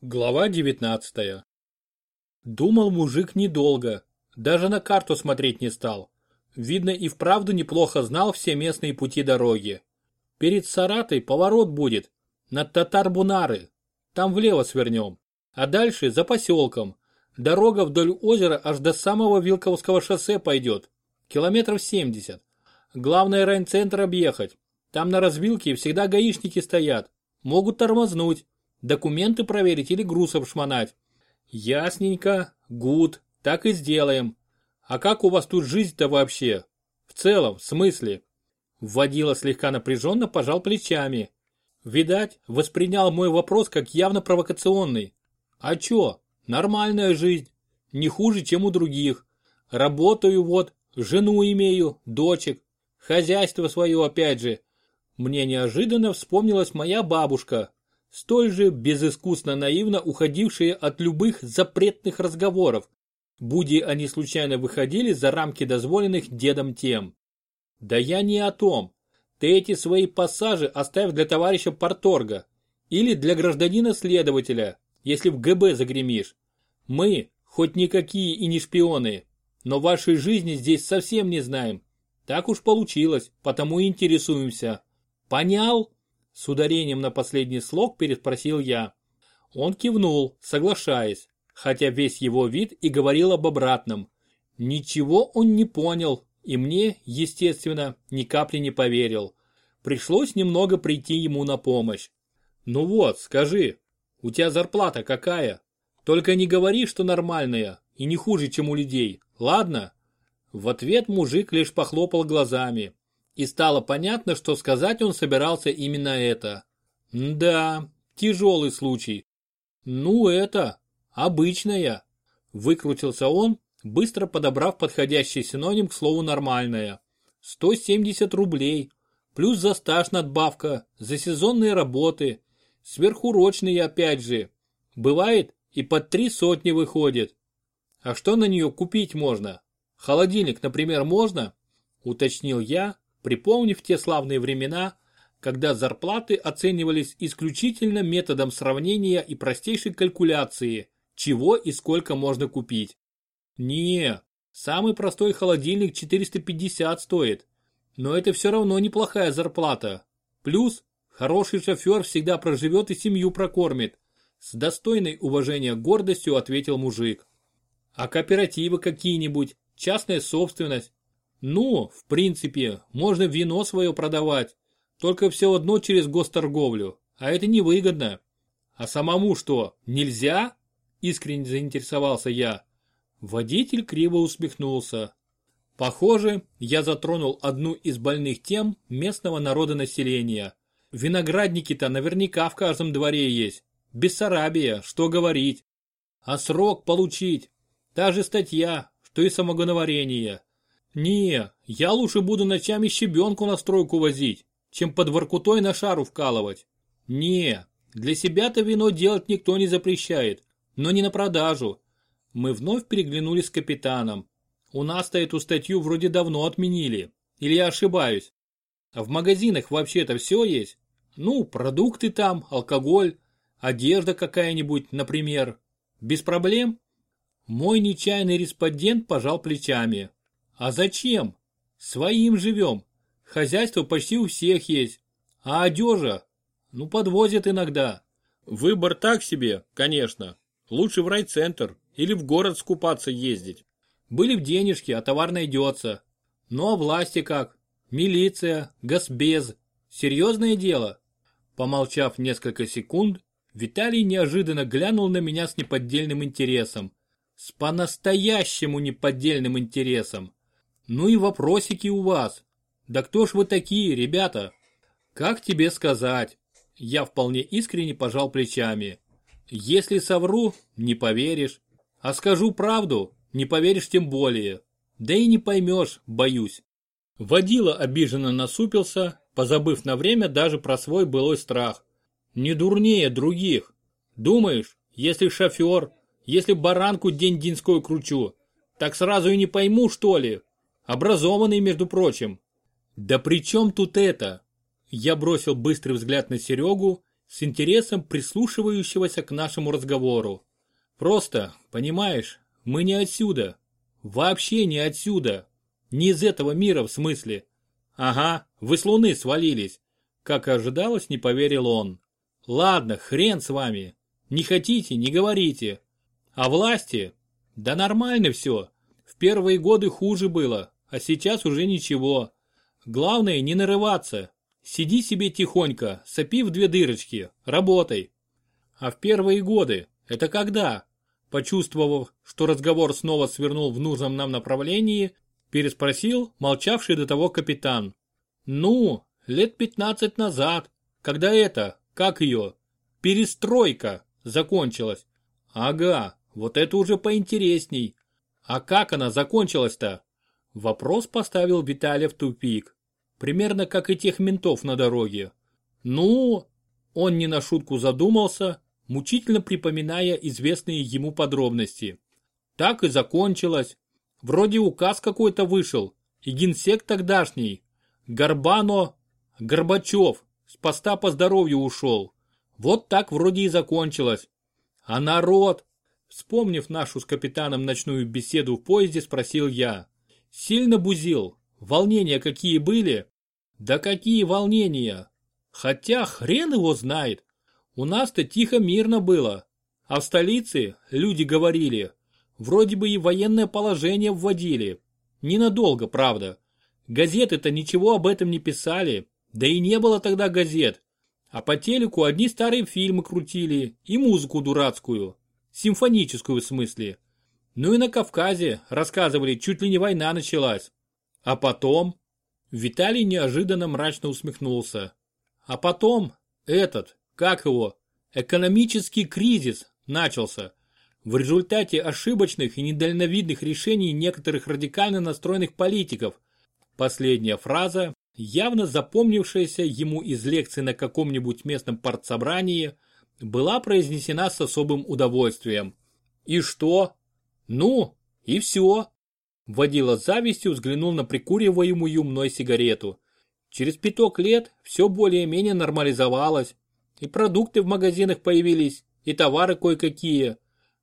Глава 19 Думал мужик недолго, даже на карту смотреть не стал. Видно и вправду неплохо знал все местные пути дороги. Перед Саратой поворот будет, над Татар-Бунары, там влево свернем, а дальше за поселком. Дорога вдоль озера аж до самого Вилковского шоссе пойдет, километров 70. Главное райцентр объехать, там на развилке всегда гаишники стоят, могут тормознуть Документы проверить или груз обшмонать? Ясненько, гуд, так и сделаем. А как у вас тут жизнь-то вообще? В целом, в смысле? Вводила слегка напряженно пожал плечами. Видать, воспринял мой вопрос как явно провокационный. А чё, нормальная жизнь. Не хуже, чем у других. Работаю вот, жену имею, дочек. Хозяйство свое опять же. Мне неожиданно вспомнилась моя бабушка, столь же безыскусно наивно уходившие от любых запретных разговоров, будь они случайно выходили за рамки дозволенных дедом тем. Да я не о том. Ты эти свои пассажи оставь для товарища Порторга или для гражданина-следователя, если в ГБ загремишь. Мы, хоть никакие и не шпионы, но вашей жизни здесь совсем не знаем. Так уж получилось, потому и интересуемся. Понял? С ударением на последний слог переспросил я. Он кивнул, соглашаясь, хотя весь его вид и говорил об обратном. Ничего он не понял, и мне, естественно, ни капли не поверил. Пришлось немного прийти ему на помощь. Ну вот, скажи, у тебя зарплата какая? Только не говори, что нормальная и не хуже, чем у людей, ладно? В ответ мужик лишь похлопал глазами, и стало понятно, что сказать он собирался именно это. Да, тяжелый случай. Ну это, обычная. Выкрутился он, быстро подобрав подходящий синоним к слову нормальная. 170 рублей, плюс за стаж надбавка, за сезонные работы, сверхурочные опять же. Бывает и под три сотни выходит. А что на нее купить можно? Холодильник, например, можно? Уточнил я, припомнив те славные времена, когда зарплаты оценивались исключительно методом сравнения и простейшей калькуляции, чего и сколько можно купить. Не, самый простой холодильник 450 стоит, но это все равно неплохая зарплата. Плюс, хороший шофер всегда проживет и семью прокормит. С достойной уважения гордостью ответил мужик. А кооперативы какие-нибудь, частная собственность, ну, в принципе, можно вино свое продавать, только все одно через госторговлю, а это невыгодно. А самому что, нельзя? Искренне заинтересовался я. Водитель криво усмехнулся. Похоже, я затронул одну из больных тем местного народонаселения. Виноградники-то наверняка в каждом дворе есть. Бессарабия, что говорить. А срок получить. Та же статья, что и самогоноварение. Не, я лучше буду ночами щебенку на стройку возить, чем под воркутой на шару вкалывать. Не, для себя-то вино делать никто не запрещает, но не на продажу. Мы вновь переглянулись с капитаном. У нас-то эту статью вроде давно отменили. Или я ошибаюсь? А в магазинах вообще-то все есть? Ну, продукты там, алкоголь, одежда какая-нибудь, например. Без проблем? Мой нечаянный респондент пожал плечами. А зачем? Своим живем. Хозяйство почти у всех есть. А одежа? Ну, подвозят иногда. Выбор так себе, конечно. Лучше в райцентр или в город скупаться ездить. Были в денежки, а товар найдется. Ну а власти как? Милиция, госбез. Серьезное дело? Помолчав несколько секунд, Виталий неожиданно глянул на меня с неподдельным интересом. С по-настоящему неподдельным интересом. Ну и вопросики у вас. Да кто ж вы такие, ребята? Как тебе сказать? Я вполне искренне пожал плечами. Если совру, не поверишь. А скажу правду, не поверишь тем более. Да и не поймешь, боюсь. Водила обиженно насупился, позабыв на время даже про свой былой страх. Не дурнее других. Думаешь, если шофер, если баранку день-деньской кручу, так сразу и не пойму, что ли? Образованный, между прочим. Да при чем тут это? Я бросил быстрый взгляд на Серегу, с интересом прислушивающегося к нашему разговору. Просто, понимаешь, мы не отсюда. Вообще не отсюда. Не из этого мира в смысле. Ага, вы с луны свалились. Как ожидалось, не поверил он. Ладно, хрен с вами. Не хотите, не говорите. А власти? Да нормально все. В первые годы хуже было, а сейчас уже ничего. Главное не нарываться. Сиди себе тихонько, сопи в две дырочки, работай. А в первые годы, это когда? Почувствовав, что разговор снова свернул в нужном нам направлении, переспросил молчавший до того капитан. Ну, лет пятнадцать назад, когда это, как ее, перестройка закончилась. Ага, вот это уже поинтересней. А как она закончилась-то? Вопрос поставил Виталия в тупик. Примерно как и тех ментов на дороге. Ну, он не на шутку задумался, мучительно припоминая известные ему подробности. Так и закончилось. Вроде указ какой-то вышел, и генсек тогдашний, Горбано, Горбачев, с поста по здоровью ушел. Вот так вроде и закончилось. А народ, вспомнив нашу с капитаном ночную беседу в поезде, спросил я. Сильно бузил? Волнения какие были? Да какие волнения? Хотя хрен его знает. У нас-то тихо мирно было. А в столице люди говорили, вроде бы и военное положение вводили. Ненадолго, правда. Газеты-то ничего об этом не писали, да и не было тогда газет. А по телеку одни старые фильмы крутили и музыку дурацкую, симфоническую в смысле. Ну и на Кавказе рассказывали, чуть ли не война началась. А потом... Виталий неожиданно мрачно усмехнулся. А потом этот, как его, экономический кризис начался в результате ошибочных и недальновидных решений некоторых радикально настроенных политиков. Последняя фраза, явно запомнившаяся ему из лекции на каком-нибудь местном партсобрании, была произнесена с особым удовольствием. И что? Ну, и все. Водила завистью взглянул на прикуриваемую мной сигарету. Через пяток лет все более-менее нормализовалось. И продукты в магазинах появились, и товары кое-какие.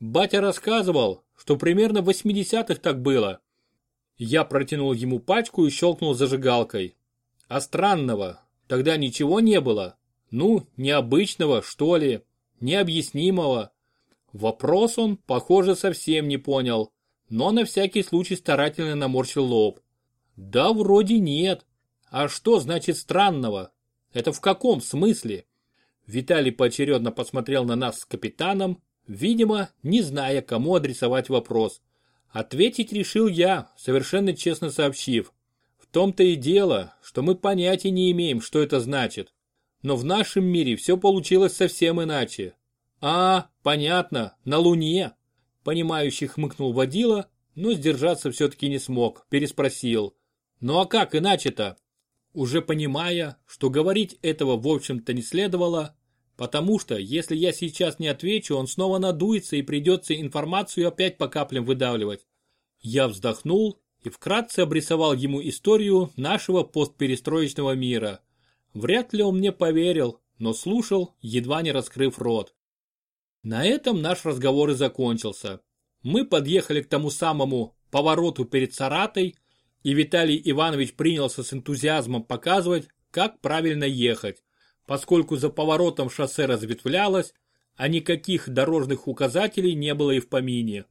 Батя рассказывал, что примерно в 80-х так было. Я протянул ему пачку и щелкнул зажигалкой. А странного, тогда ничего не было. Ну, необычного, что ли, необъяснимого. Вопрос он, похоже, совсем не понял, но на всякий случай старательно наморщил лоб. Да вроде нет. А что значит странного? Это в каком смысле? Виталий поочередно посмотрел на нас с капитаном, видимо, не зная, кому адресовать вопрос. Ответить решил я, совершенно честно сообщив. В том-то и дело, что мы понятия не имеем, что это значит. Но в нашем мире все получилось совсем иначе. А, понятно, на Луне. Понимающий хмыкнул водила, но сдержаться все-таки не смог, переспросил. Ну а как иначе-то? Уже понимая, что говорить этого в общем-то не следовало, Потому что, если я сейчас не отвечу, он снова надуется и придется информацию опять по каплям выдавливать. Я вздохнул и вкратце обрисовал ему историю нашего постперестроечного мира. Вряд ли он мне поверил, но слушал, едва не раскрыв рот. На этом наш разговор и закончился. Мы подъехали к тому самому повороту перед Саратой, и Виталий Иванович принялся с энтузиазмом показывать, как правильно ехать поскольку за поворотом шоссе разветвлялось, а никаких дорожных указателей не было и в помине.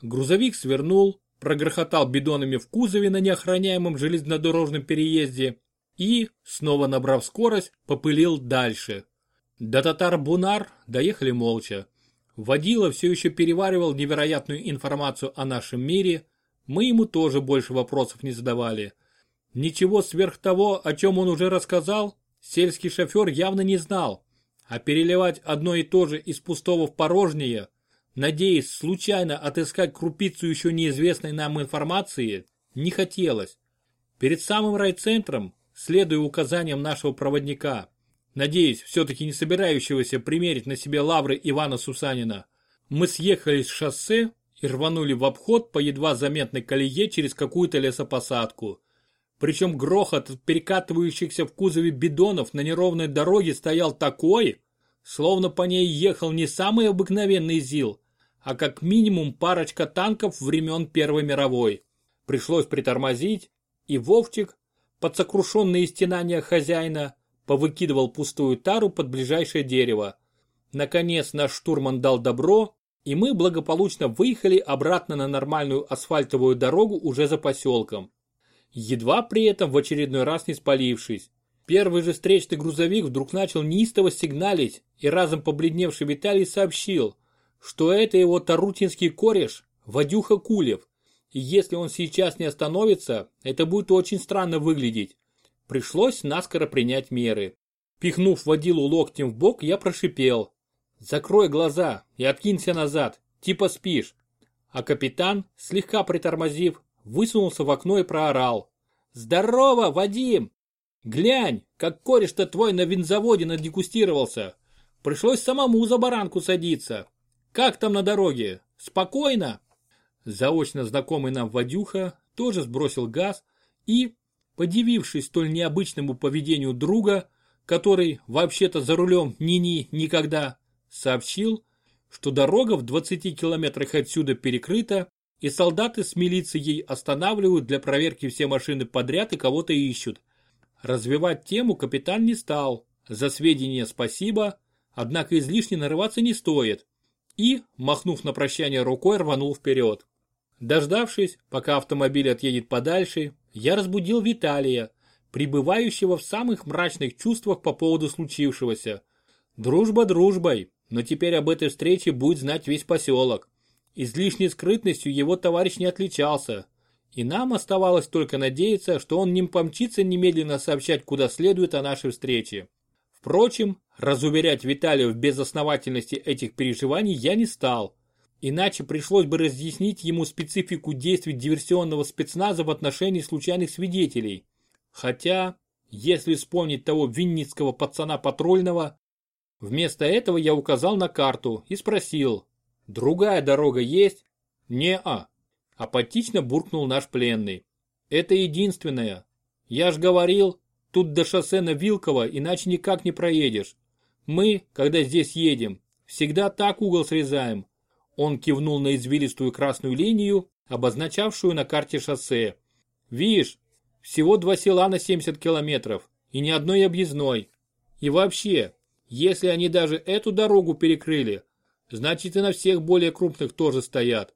Грузовик свернул, прогрохотал бидонами в кузове на неохраняемом железнодорожном переезде и, снова набрав скорость, попылил дальше. До Татар-Бунар доехали молча. Водила все еще переваривал невероятную информацию о нашем мире, мы ему тоже больше вопросов не задавали. Ничего сверх того, о чем он уже рассказал, сельский шофер явно не знал, а переливать одно и то же из пустого в порожнее, надеясь случайно отыскать крупицу еще неизвестной нам информации, не хотелось. Перед самым райцентром, следуя указаниям нашего проводника, надеясь все-таки не собирающегося примерить на себе лавры Ивана Сусанина, мы съехали с шоссе и рванули в обход по едва заметной колее через какую-то лесопосадку. Причем грохот от перекатывающихся в кузове бидонов на неровной дороге стоял такой, словно по ней ехал не самый обыкновенный ЗИЛ, а как минимум парочка танков времен Первой мировой. Пришлось притормозить, и Вовчик, под сокрушенные стенания хозяина, повыкидывал пустую тару под ближайшее дерево. Наконец наш штурман дал добро, и мы благополучно выехали обратно на нормальную асфальтовую дорогу уже за поселком. Едва при этом в очередной раз не спалившись. Первый же встречный грузовик вдруг начал неистово сигналить, и разом побледневший Виталий сообщил, что это его тарутинский кореш Вадюха Кулев, и если он сейчас не остановится, это будет очень странно выглядеть. Пришлось наскоро принять меры. Пихнув водилу локтем в бок, я прошипел. Закрой глаза и откинься назад, типа спишь. А капитан, слегка притормозив, высунулся в окно и проорал. Здорово, Вадим! Глянь, как кореш-то твой на винзаводе надегустировался. Пришлось самому за баранку садиться. Как там на дороге? Спокойно? Заочно знакомый нам Вадюха тоже сбросил газ и, подивившись столь необычному поведению друга, который вообще-то за рулем ни-ни никогда, сообщил, что дорога в 20 километрах отсюда перекрыта, и солдаты с милицией останавливают для проверки все машины подряд и кого-то ищут. Развивать тему капитан не стал, за сведения спасибо, однако излишне нарываться не стоит. И, махнув на прощание рукой, рванул вперед. Дождавшись, пока автомобиль отъедет подальше, я разбудил Виталия, пребывающего в самых мрачных чувствах по поводу случившегося. Дружба дружбой, но теперь об этой встрече будет знать весь поселок. Излишней скрытностью его товарищ не отличался, и нам оставалось только надеяться, что он не помчится немедленно сообщать куда следует о нашей встрече. Впрочем, разуверять Виталия в безосновательности этих переживаний я не стал, иначе пришлось бы разъяснить ему специфику действий диверсионного спецназа в отношении случайных свидетелей. Хотя, если вспомнить того винницкого пацана патрульного, Вместо этого я указал на карту и спросил, другая дорога есть? Не-а. Апатично буркнул наш пленный. Это единственная. Я ж говорил, тут до шоссе на Вилково, иначе никак не проедешь. Мы, когда здесь едем, всегда так угол срезаем. Он кивнул на извилистую красную линию, обозначавшую на карте шоссе. Видишь, всего два села на 70 километров и ни одной объездной. И вообще, если они даже эту дорогу перекрыли, значит и на всех более крупных тоже стоят.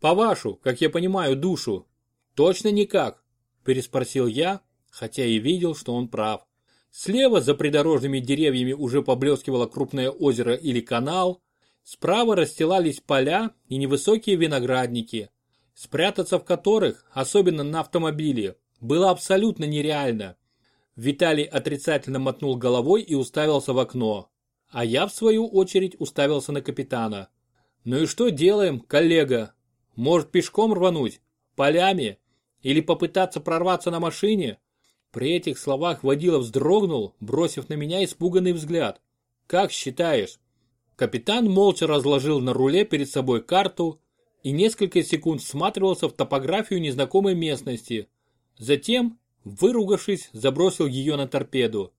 По вашу, как я понимаю, душу. Точно никак? Переспросил я, хотя и видел, что он прав. Слева за придорожными деревьями уже поблескивало крупное озеро или канал. Справа расстилались поля и невысокие виноградники, спрятаться в которых, особенно на автомобиле, было абсолютно нереально. Виталий отрицательно мотнул головой и уставился в окно. А я, в свою очередь, уставился на капитана. «Ну и что делаем, коллега? Может, пешком рвануть? Полями? Или попытаться прорваться на машине?» При этих словах водила вздрогнул, бросив на меня испуганный взгляд. «Как считаешь?» Капитан молча разложил на руле перед собой карту и несколько секунд всматривался в топографию незнакомой местности. Затем, Выругавшись, забросил ее на торпеду.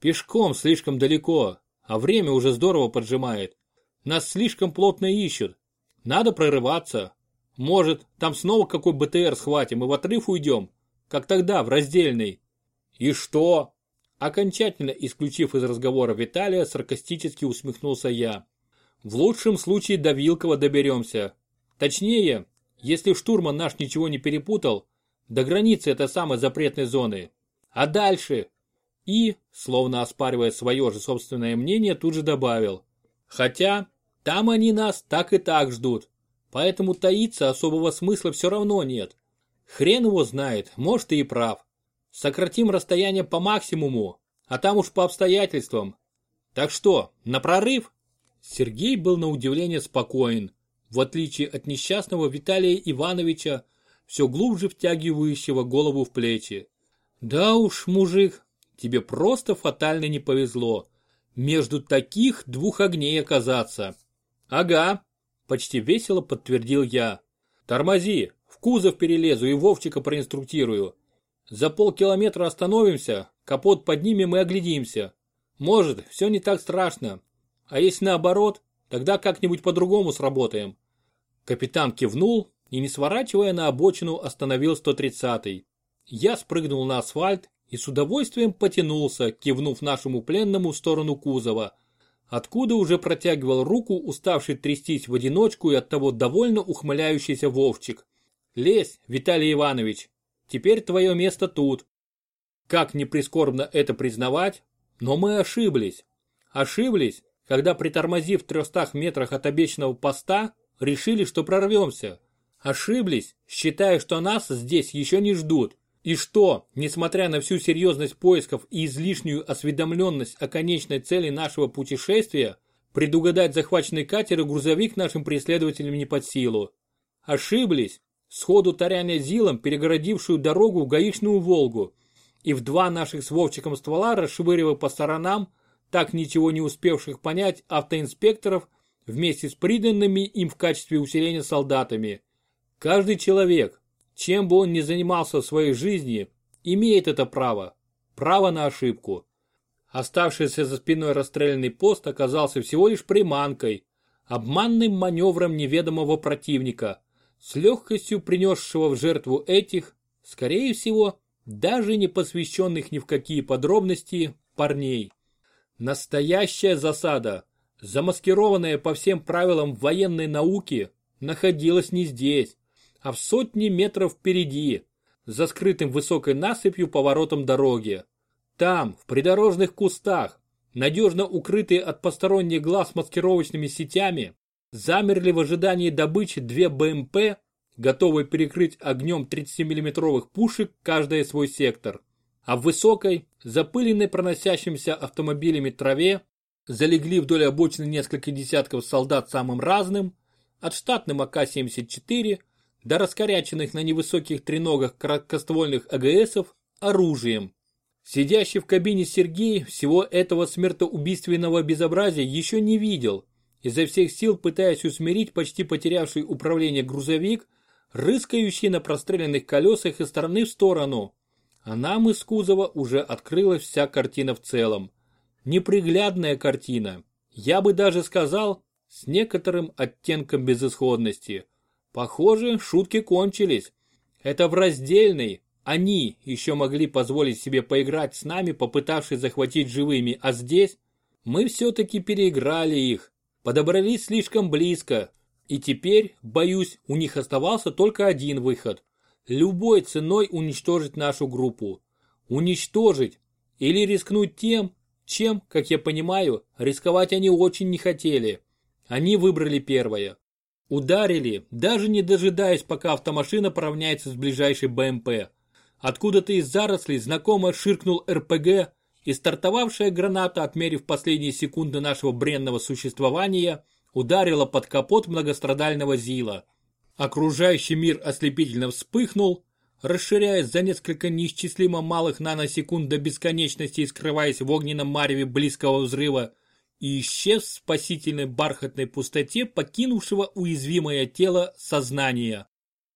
Пешком слишком далеко, а время уже здорово поджимает. Нас слишком плотно ищут. Надо прорываться. Может, там снова какой БТР схватим и в отрыв уйдем, как тогда, в раздельный. И что? Окончательно исключив из разговора Виталия, саркастически усмехнулся я. В лучшем случае до Вилкова доберемся. Точнее, если штурман наш ничего не перепутал, до границы этой самой запретной зоны. А дальше? И, словно оспаривая свое же собственное мнение, тут же добавил. Хотя, там они нас так и так ждут. Поэтому таиться особого смысла все равно нет. Хрен его знает, может и прав. Сократим расстояние по максимуму, а там уж по обстоятельствам. Так что, на прорыв? Сергей был на удивление спокоен. В отличие от несчастного Виталия Ивановича, все глубже втягивающего голову в плечи. Да уж, мужик, тебе просто фатально не повезло. Между таких двух огней оказаться. Ага, почти весело подтвердил я. Тормози, в кузов перелезу и Вовчика проинструктирую. За полкилометра остановимся, капот поднимем и оглядимся. Может, все не так страшно. А если наоборот, тогда как-нибудь по-другому сработаем. Капитан кивнул и, не сворачивая на обочину, остановил 130-й. Я спрыгнул на асфальт и с удовольствием потянулся, кивнув нашему пленному в сторону кузова, откуда уже протягивал руку, уставший трястись в одиночку и оттого довольно ухмыляющийся Вовчик. «Лезь, Виталий Иванович, теперь твое место тут». Как не прискорбно это признавать, но мы ошиблись. Ошиблись, когда притормозив в 300 метрах от обещанного поста, решили, что прорвемся. Ошиблись, считая, что нас здесь еще не ждут. И что, несмотря на всю серьезность поисков и излишнюю осведомленность о конечной цели нашего путешествия, предугадать захваченный катер и грузовик нашим преследователям не под силу. Ошиблись, сходу таряня Зилом перегородившую дорогу в гаишную Волгу, и в два наших с Вовчиком ствола расшвыривая по сторонам, так ничего не успевших понять автоинспекторов вместе с приданными им в качестве усиления солдатами. Каждый человек, чем бы он ни занимался в своей жизни, имеет это право. Право на ошибку. Оставшийся за спиной расстрелянный пост оказался всего лишь приманкой, обманным маневром неведомого противника, с легкостью принесшего в жертву этих, скорее всего, даже не посвященных ни в какие подробности, парней. Настоящая засада, замаскированная по всем правилам военной науки, находилась не здесь, а в сотни метров впереди, за скрытым высокой насыпью поворотом дороги. Там, в придорожных кустах, надежно укрытые от посторонних глаз маскировочными сетями, замерли в ожидании добычи две БМП, готовые перекрыть огнем 30-миллиметровых пушек каждый свой сектор. А в высокой, запыленной проносящимся автомобилями траве, залегли вдоль обочины несколько десятков солдат самым разным, от штатным АК-74 до раскоряченных на невысоких треногах краткоствольных АГСов оружием. Сидящий в кабине Сергей всего этого смертоубийственного безобразия еще не видел, изо всех сил пытаясь усмирить почти потерявший управление грузовик, рыскающий на простреленных колесах из стороны в сторону. А нам из кузова уже открылась вся картина в целом. Неприглядная картина. Я бы даже сказал, с некоторым оттенком безысходности – Похоже, шутки кончились. Это в раздельной. Они еще могли позволить себе поиграть с нами, попытавшись захватить живыми, а здесь мы все-таки переиграли их, подобрались слишком близко. И теперь, боюсь, у них оставался только один выход. Любой ценой уничтожить нашу группу. Уничтожить или рискнуть тем, чем, как я понимаю, рисковать они очень не хотели. Они выбрали первое. Ударили, даже не дожидаясь, пока автомашина поравняется с ближайшей БМП. Откуда-то из зарослей знакомо ширкнул РПГ, и стартовавшая граната, отмерив последние секунды нашего бренного существования, ударила под капот многострадального Зила. Окружающий мир ослепительно вспыхнул, расширяясь за несколько неисчислимо малых наносекунд до бесконечности и скрываясь в огненном мареве близкого взрыва, и исчез в спасительной бархатной пустоте покинувшего уязвимое тело сознания.